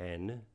10